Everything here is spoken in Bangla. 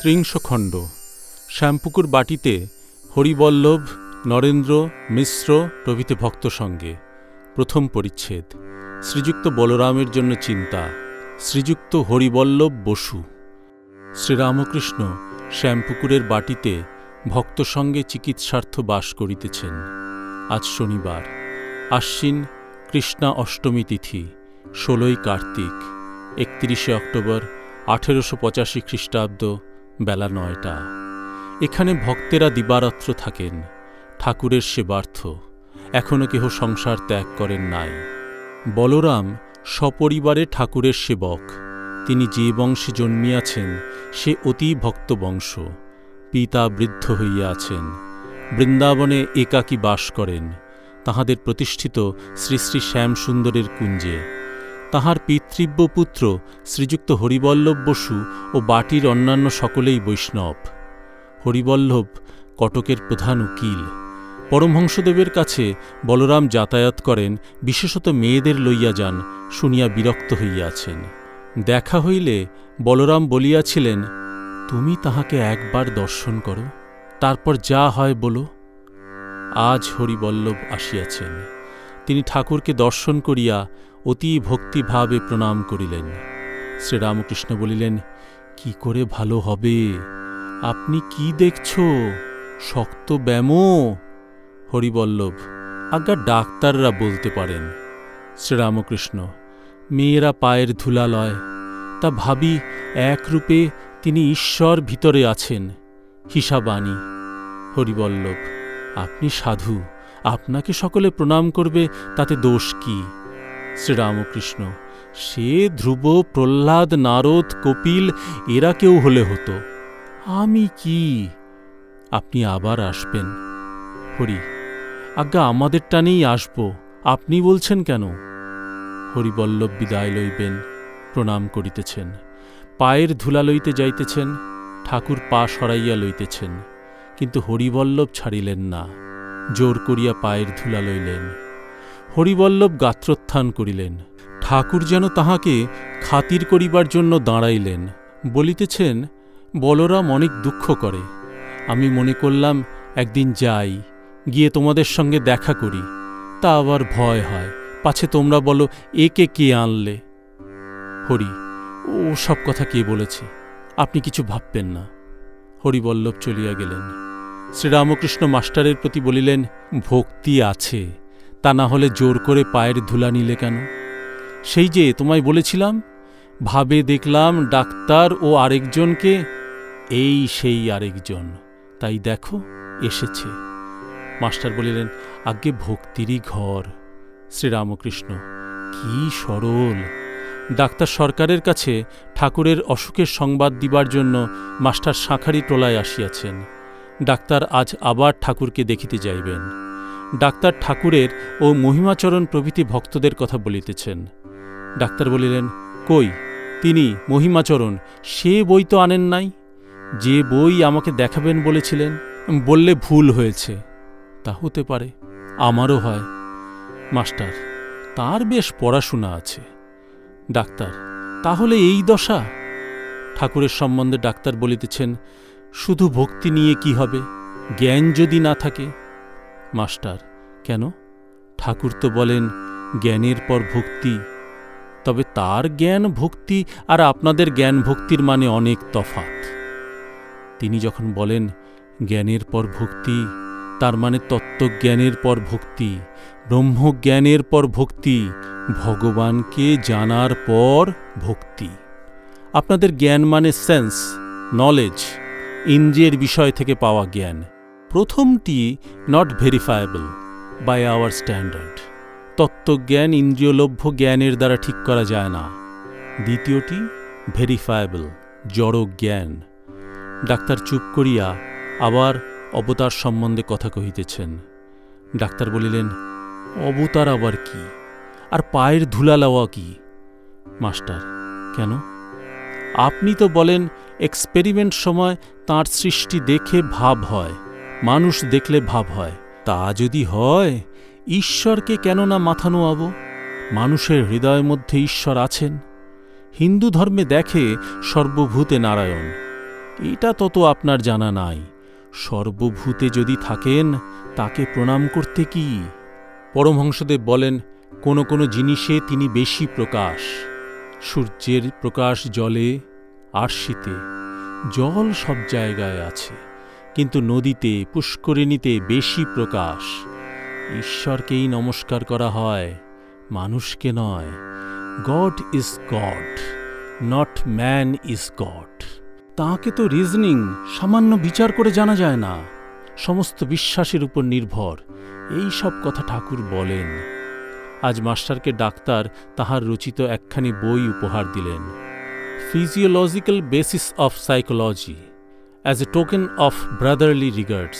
ত্রিংশ খণ্ড শ্যামপুকুর বাটিতে হরিবল্লভ, নরেন্দ্র, মিশ্র প্রভৃতি ভক্ত সঙ্গে। প্রথম পরিচ্ছেদ। শ্রীযুক্ত বলরামের জন্য চিন্তা। শ্রীযুক্ত হরিবল্লভ বসু। শ্রীরামকৃষ্ণ শ্যামপুকুরের বাটিতে ভক্ত সঙ্গে চিকিৎসার্থ বাস করিতেছেন। আজ শনিবার। আশ্বিন কৃষ্ণা অষ্টমী তিথি, ষোলোই কার্তিক, একত্রিশে অক্টোবর আঠেরোশো পঁচাশি খ্রিস্টাব্দ বেলা নয়টা। এখানে ভক্তেরা দিবারাত্র থাকেন, ঠাকুরের সেবার্থ। এখনও কেহ সংসার ত্যাগ করেন নাই। বলরাম সপরিবারে ঠাকুরের সেবক। তিনি যে বংশে জন্মিয়াছেন, সে অতি ভক্ত বংশ পিতা বৃদ্ধ হইয়াছেন বৃন্দাবনে একাকী বাস করেন। তাহাদের প্রতিষ্ঠিত শ্রী শ্রী শ্যামসুন্দরের কুঞ্জে। তাহার পিতৃব্য পুত্র শ্রীযুক্ত হরিবল্লভ বসু ও বাটির অন্যান্য সকলেই বৈষ্ণব। হরিবল্লভ কটকের প্রধান উকিল। পরমহংসদেবের কাছে বলরাম যাতায়াত করেন, বিশেষত মেয়েদের লইয়া যান, শুনিয়া বিরক্ত হইয়াছেন। দেখা হইলে বলরাম বলিয়াছিলেন, তুমি তাহাকে একবার দর্শন করো, তারপর যা হয় বলো। আজ হরিবল্লভ আসিয়াছেন। তিনি ঠাকুরকে দর্শন করিয়া অতি ভক্তিভাবে প্রণাম করিলেন। শ্রীরামকৃষ্ণ বলিলেন, কি করে ভালো হবে? আপনি কি দেখছ? শক্ত ব্যামো? হরিবল্লভ, আজ্ঞা ডাক্তাররা বলতে পারেন। শ্রীরামকৃষ্ণ, মেয়েরা পায়ের ধুলা লয়। তা ভাবি একরূপে তিনি ঈশ্বর ভিতরে আছেন। হিসাবাণী। হরিবল্লভ, আপনি সাধু। আপনাকে সকলে প্রণাম করবে, তাতে দোষ কি? শ্রীরামকৃষ্ণ, সে ধ্রুব, প্রহ্লাদ, নারদ, কপিল, এরা কেউ হলে হতো। আমি কি? আপনি আবার আসবেন। হরি, আজ্ঞা আমাদের টানেই আসব। আপনি বলছেন কেন? হরিবল্লভ বিদায় লইবেন, প্রণাম করিতেছেন। পায়ের ধুলা লইতে যাইতেছেন, ঠাকুর পা সরাইয়া লইতেছেন। কিন্তু হরিবল্লভ ছাড়িলেন না। জোর করিয়া পায়ের ধুলা লইলেন। হরিবল্লভ গাত্রোত্থান করিলেন। ঠাকুর যেন তাহাকে খাতির করিবার জন্য দাঁড়াইলেন। বলিতেছেন, বলরাম অনেক দুঃখ করে। আমি মনে করলাম, একদিন যাই, গিয়ে তোমাদের সঙ্গে দেখা করি। তা আবার ভয় হয়। পাছে তোমরা বলো একে কে আনলে? হরি, ও সব কথা কে বলেছে? আপনি কিছু ভাববেন না। হরিবল্লভ চলিয়া গেলেন। শ্রীরামকৃষ্ণ মাস্টারের প্রতি বলিলেন, ভক্তি আছে, তা না হলে জোর করে পায়ের ধুলা নিলে কেন? সেই যে তোমায় বলেছিলাম, ভাবে দেখলাম ডাক্তার ও আরেকজনকে, এই সেই আরেকজন, তাই দেখো, এসেছে। মাস্টার বলিলেন, আজ্ঞে ভক্তিরই ঘর, শ্রীরামকৃষ্ণ, কি সরল। ডাক্তার সরকারের কাছে ঠাকুরের অসুখের সংবাদ দিবার জন্য মাস্টার শাঁখারি টোলায় আসিয়াছেন। ডাক্তার আজ আবার ঠাকুরকে দেখিতে যাইবেন। ডাক্তার ঠাকুরের ও মহিমাচরণ প্রভৃতি ভক্তদের কথা বলিতেছেন। ডাক্তার বলিলেন, কই, তিনি মহিমাচরণ, সে বই তো আনেন নাই? যে বই আমাকে দেখাবেন বলেছিলেন, বললে ভুল হয়েছে। তা হতে পারে, আমারও হয়। মাস্টার, তার বেশ পড়াশোনা আছে। ডাক্তার, তাহলে এই দশা? ঠাকুরের সম্বন্ধে ডাক্তার বলিতেছেন শুধু ভক্তি নিয়ে কি হবে? জ্ঞান যদি না থাকে। মাস্টার, কেন? ঠাকুর তো বলেন, জ্ঞানের পর ভক্তি। তবে তার জ্ঞান ভক্তি আর আপনাদের জ্ঞান ভক্তির মানে অনেক তফাত তিনি যখন বলেন, জ্ঞানের পর ভক্তি, তার মানে তত্ত্বজ্ঞানের পর ভক্তি, ব্রহ্মজ্ঞানের পর ভক্তি, ভগবানকে জানার পর ভক্তি। আপনাদের জ্ঞান মানে সেন্স, নলেজ। ইন্দ্রিয়ের বিষয় থেকে পাওয়া জ্ঞান। প্রথমটি not verifiable by our standard তত্ত্বজ্ঞান ইন্দ্রিয়লভ্য জ্ঞানের দ্বারা ঠিক করা যায় না। দ্বিতীয়টি ভেরিফায়েবল জড় জ্ঞান। ডাক্তার চুপ করিয়া আবার অবতার সম্বন্ধে কথা কহিতেছেন। ডাক্তার বলিলেন, অবতার আবার কি? আর পায়ের ধুলা লওয়া কি? মাস্টার, কেন? আপনি তো বলেন এক্সপেরিমেন্ট সময় তার সৃষ্টি দেখে ভাব হয়, মানুষ দেখলে ভাব হয়। তা যদি হয়, ঈশ্বরকে কেন না মাথা নোয়াব? মানুষের হৃদয়ের মধ্যে ঈশ্বর আছেন। হিন্দু ধর্মে দেখে সর্বভূতে নারায়ণ। এটা তত আপনার জানা নাই। সর্বভূতে যদি থাকেন, তাকে প্রণাম করতে কি? পরমহংসদেব বলেন, কোনো কোনো জিনিসে তিনি বেশি প্রকাশ। সূর্যের প্রকাশ জলে, আর শীতে। জল সব জায়গায় আছে, কিন্তু নদীতে, পুষ্করিণীতে বেশি প্রকাশ। ঈশ্বরকেই নমস্কার করা হয়, মানুষকে নয়। God is God not man is God তাকে তো রিজনিং সামান্য বিচার করে জানা যায় না। সমস্ত বিশ্বাসের উপর নির্ভর। এই সব কথা ঠাকুর বলেন। আজ মাস্টারকে ডাক্তার তাহার রচিত একখানি বই উপহার দিলেন। Physiological basis of psychology as a token of brotherly regards